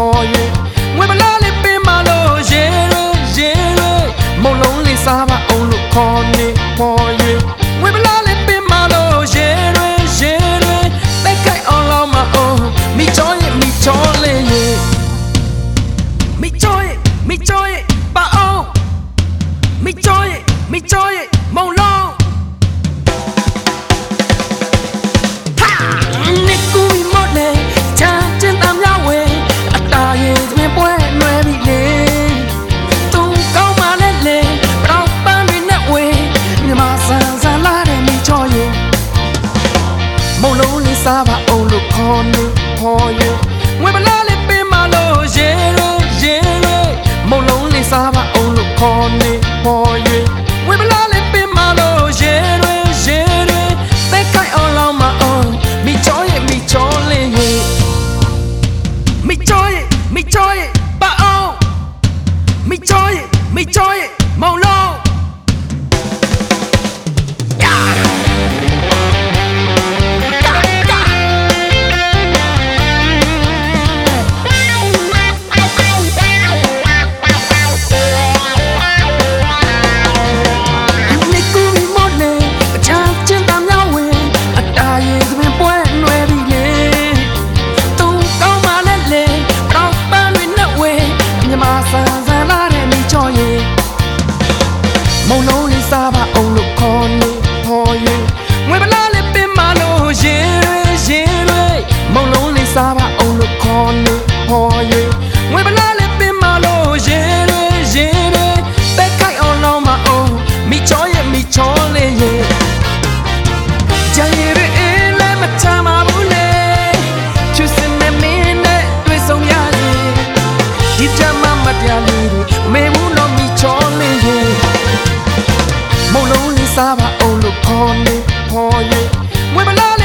ခေါ်၍ငွေမလားလေးပင်မလို့ရေရေရေရေမုံလုံးလေးစားပါအောင်လို့ခေါ်နေပေါ်၍ငွေမလားလေးပင်မလို့ရေရေရေရေပဲကိုက်အောင်လောက်မအောင်မိချောရဲ့မိချောလေးရေမိချောရဲ့မိချောရဲ့ပါအောင်မိချောရဲ့မိချောရဲ့မုံလုံး sava olu konu hoyu ngwe bala le pe ma lo yere yere mo long le sava olu konu hoyu ngwe bala le pe ma lo yere yere te kai ola ma on mi joy mi joy. Le he mi joy mi joy ba o oh. mi joy mi joy mo long Mona Lisa ပါအောင်လို့ခေါ်နေ စားပါအောင်လို့ခေါ်နေခေါ်ရမွေးမလား